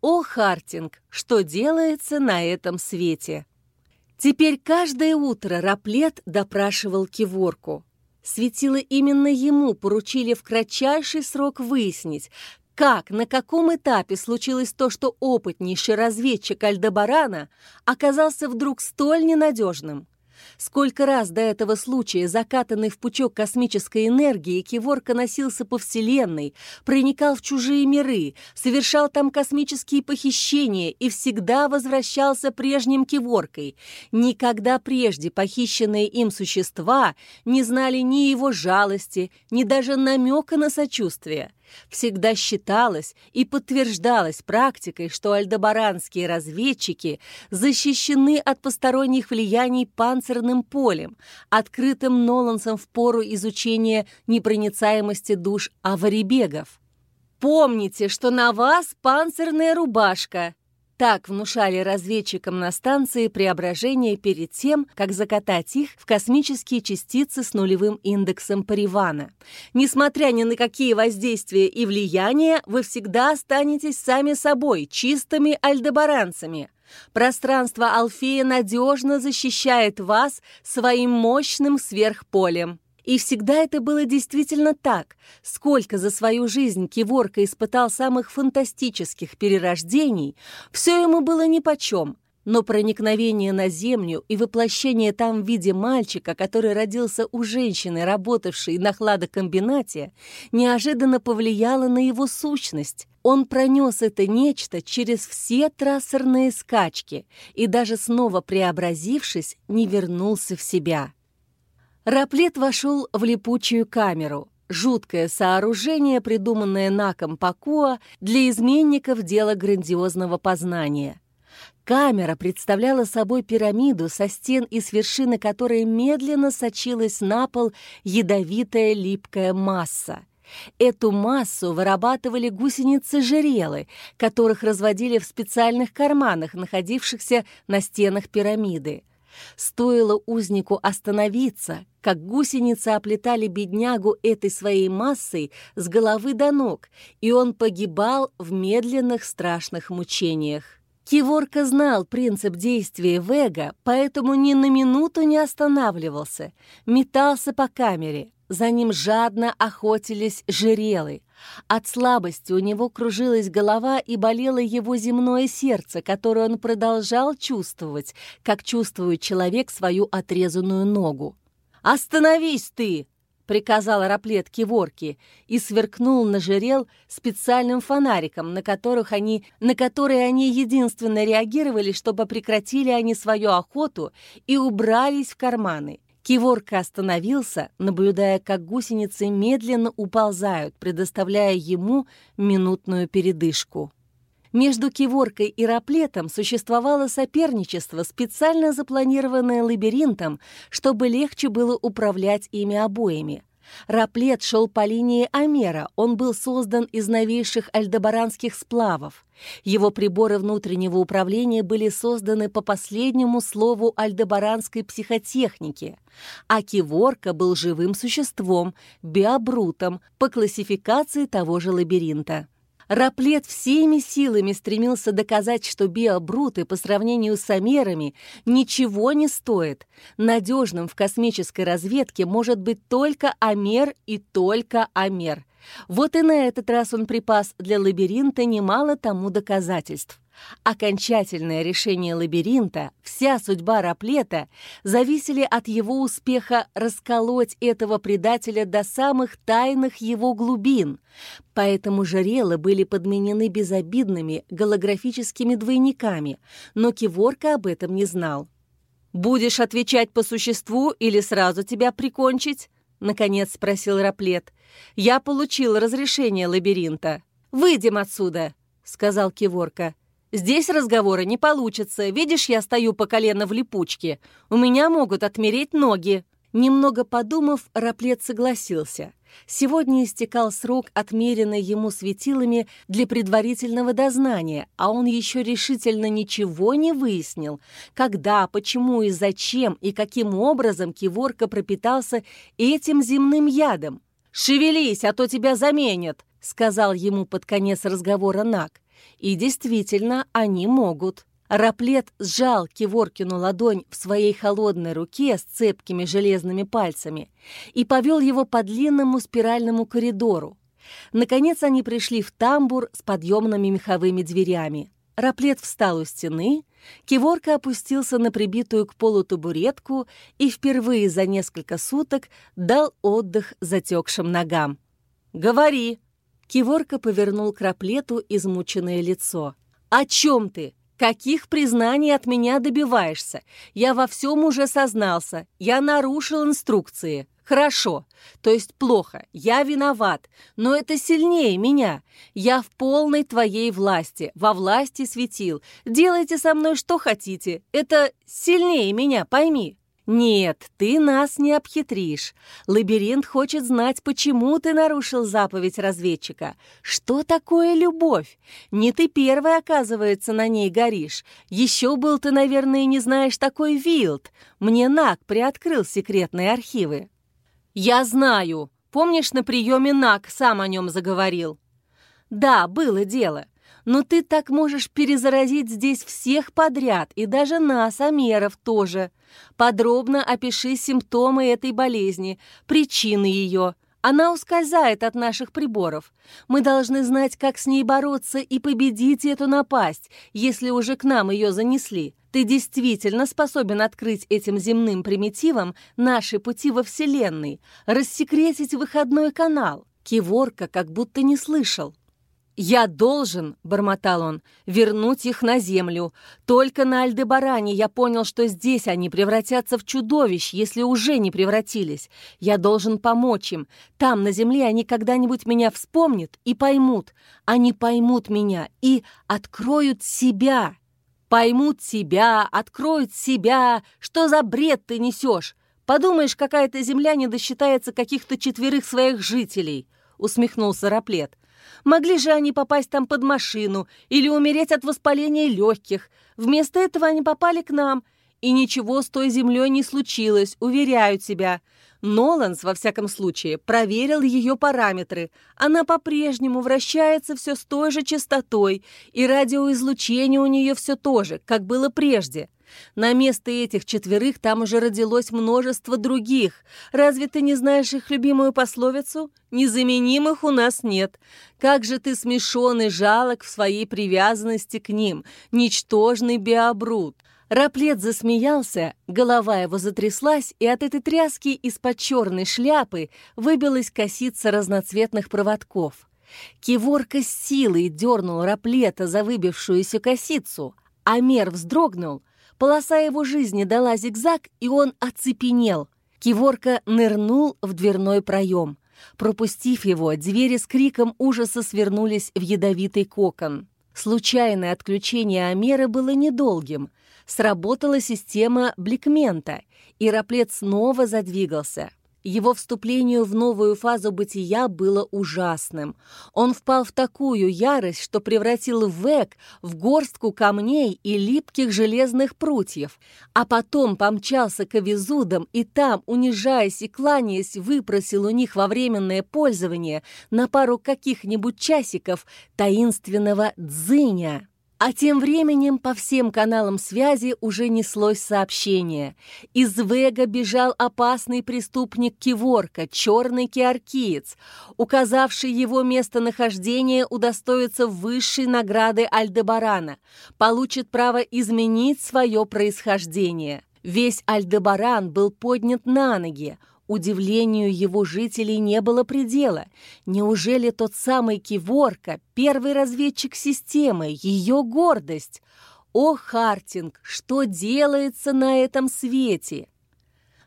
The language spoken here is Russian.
«О, Хартинг, что делается на этом свете?» Теперь каждое утро Раплет допрашивал Киворку. Светило именно ему поручили в кратчайший срок выяснить, как, на каком этапе случилось то, что опытнейший разведчик Альдебарана оказался вдруг столь ненадежным? Сколько раз до этого случая, закатанный в пучок космической энергии, Киворка носился по Вселенной, проникал в чужие миры, совершал там космические похищения и всегда возвращался прежним Киворкой. Никогда прежде похищенные им существа не знали ни его жалости, ни даже намека на сочувствие. Всегда считалось и подтверждалось практикой, что альдебаранские разведчики защищены от посторонних влияний панцирным полем, открытым Нолансом в пору изучения непроницаемости душ аварибегов. «Помните, что на вас панцирная рубашка», так внушали разведчикам на станции преображения перед тем, как закатать их в космические частицы с нулевым индексом Паривана. Несмотря ни на какие воздействия и влияния, вы всегда останетесь сами собой, чистыми альдебаранцами. Пространство Алфея надежно защищает вас своим мощным сверхполем. И всегда это было действительно так. Сколько за свою жизнь Киворка испытал самых фантастических перерождений, все ему было нипочем. Но проникновение на Землю и воплощение там в виде мальчика, который родился у женщины, работавшей на хладокомбинате, неожиданно повлияло на его сущность. Он пронес это нечто через все трассерные скачки и даже снова преобразившись, не вернулся в себя. Раплет вошел в липучую камеру. Жуткое сооружение, придуманное Наком Пакуа для изменников дела грандиозного познания. Камера представляла собой пирамиду, со стен и с вершины которой медленно сочилась на пол ядовитая липкая масса. Эту массу вырабатывали гусеницы-жерелы, которых разводили в специальных карманах, находившихся на стенах пирамиды. Стоило узнику остановиться, как гусеницы оплетали беднягу этой своей массой с головы до ног, и он погибал в медленных страшных мучениях. Киворка знал принцип действия Вега, поэтому ни на минуту не останавливался, метался по камере, за ним жадно охотились жерелы. От слабости у него кружилась голова и болело его земное сердце, которое он продолжал чувствовать, как чувствует человек свою отрезанную ногу. «Остановись ты!» — приказал Раплет Киворки и сверкнул на жерел специальным фонариком, на, которых они, на которые они единственно реагировали, чтобы прекратили они свою охоту и убрались в карманы. Киворка остановился, наблюдая, как гусеницы медленно уползают, предоставляя ему минутную передышку. Между Киворкой и Раплетом существовало соперничество, специально запланированное лабиринтом, чтобы легче было управлять ими обоими. Раплет шел по линии Амера, он был создан из новейших альдебаранских сплавов. Его приборы внутреннего управления были созданы по последнему слову альдебаранской психотехники, а Киворка был живым существом, биобрутом по классификации того же лабиринта. Раплет всеми силами стремился доказать, что биобруты по сравнению с амерами ничего не стоят. Надежным в космической разведке может быть только амер и только амер. Вот и на этот раз он припас для лабиринта немало тому доказательств. Окончательное решение лабиринта, вся судьба Раплета зависели от его успеха расколоть этого предателя до самых тайных его глубин. Поэтому жарелы были подменены безобидными голографическими двойниками, но Киворка об этом не знал. «Будешь отвечать по существу или сразу тебя прикончить?» — наконец спросил Раплет. «Я получил разрешение лабиринта. Выйдем отсюда», — сказал Киворка. Здесь разговора не получится. Видишь, я стою по колено в липучке. У меня могут отмереть ноги». Немного подумав, Раплет согласился. Сегодня истекал срок, отмеренный ему светилами для предварительного дознания, а он еще решительно ничего не выяснил, когда, почему и зачем и каким образом Киворка пропитался этим земным ядом. «Шевелись, а то тебя заменят», — сказал ему под конец разговора Нак И действительно, они могут. Раплет сжал Киворкину ладонь в своей холодной руке с цепкими железными пальцами и повел его по длинному спиральному коридору. Наконец они пришли в тамбур с подъемными меховыми дверями. Раплет встал у стены, Киворка опустился на прибитую к полу табуретку и впервые за несколько суток дал отдых затекшим ногам. «Говори!» Киворка повернул к Раплету измученное лицо. «О чем ты? Каких признаний от меня добиваешься? Я во всем уже сознался. Я нарушил инструкции. Хорошо, то есть плохо, я виноват, но это сильнее меня. Я в полной твоей власти, во власти светил. Делайте со мной что хотите, это сильнее меня, пойми. «Нет, ты нас не обхитришь. Лабиринт хочет знать, почему ты нарушил заповедь разведчика. Что такое любовь? Не ты первый, оказывается, на ней горишь. Еще был ты, наверное, не знаешь такой Вилд. Мне Нак приоткрыл секретные архивы». «Я знаю. Помнишь, на приеме Нак сам о нем заговорил?» «Да, было дело. Но ты так можешь перезаразить здесь всех подряд, и даже нас, Амеров, тоже. Подробно опиши симптомы этой болезни, причины ее. Она ускользает от наших приборов. Мы должны знать, как с ней бороться и победить эту напасть, если уже к нам ее занесли. Ты действительно способен открыть этим земным примитивам наши пути во Вселенной, рассекретить выходной канал. Киворка как будто не слышал. «Я должен», — бормотал он, — «вернуть их на землю. Только на Альдебаране я понял, что здесь они превратятся в чудовищ, если уже не превратились. Я должен помочь им. Там, на земле, они когда-нибудь меня вспомнят и поймут. Они поймут меня и откроют себя. Поймут себя, откроют себя. Что за бред ты несешь? Подумаешь, какая-то земля не досчитается каких-то четверых своих жителей», — усмехнулся Раплет. Могли же они попасть там под машину или умереть от воспаления легких. Вместо этого они попали к нам. И ничего с той землей не случилось, уверяю тебя. Ноланс, во всяком случае, проверил ее параметры. Она по-прежнему вращается все с той же частотой, и радиоизлучение у нее все то же, как было прежде. На место этих четверых там уже родилось множество других. Разве ты не знаешь их любимую пословицу? Незаменимых у нас нет. Как же ты смешон и жалок в своей привязанности к ним, ничтожный биобрут. Раплет засмеялся, голова его затряслась, и от этой тряски из-под черной шляпы выбилась косица разноцветных проводков. Киворка с силой дернул Раплета за выбившуюся косицу, а Мер вздрогнул, Полоса его жизни дала зигзаг, и он оцепенел. Киворка нырнул в дверной проем. Пропустив его, двери с криком ужаса свернулись в ядовитый кокон. Случайное отключение Амеры было недолгим. Сработала система бликмента, и Раплет снова задвигался. Его вступлению в новую фазу бытия было ужасным. Он впал в такую ярость, что превратил Век в горстку камней и липких железных прутьев, а потом помчался к авизудам и там, унижаясь и кланяясь, выпросил у них во временное пользование на пару каких-нибудь часиков таинственного дзыня. А тем временем по всем каналам связи уже неслось сообщение. Из Вега бежал опасный преступник Киворка, черный киаркиец. Указавший его местонахождение удостоится высшей награды Альдебарана, получит право изменить свое происхождение. Весь Альдебаран был поднят на ноги, Удивлению его жителей не было предела. Неужели тот самый Киворка, первый разведчик системы, ее гордость? О, Хартинг, что делается на этом свете?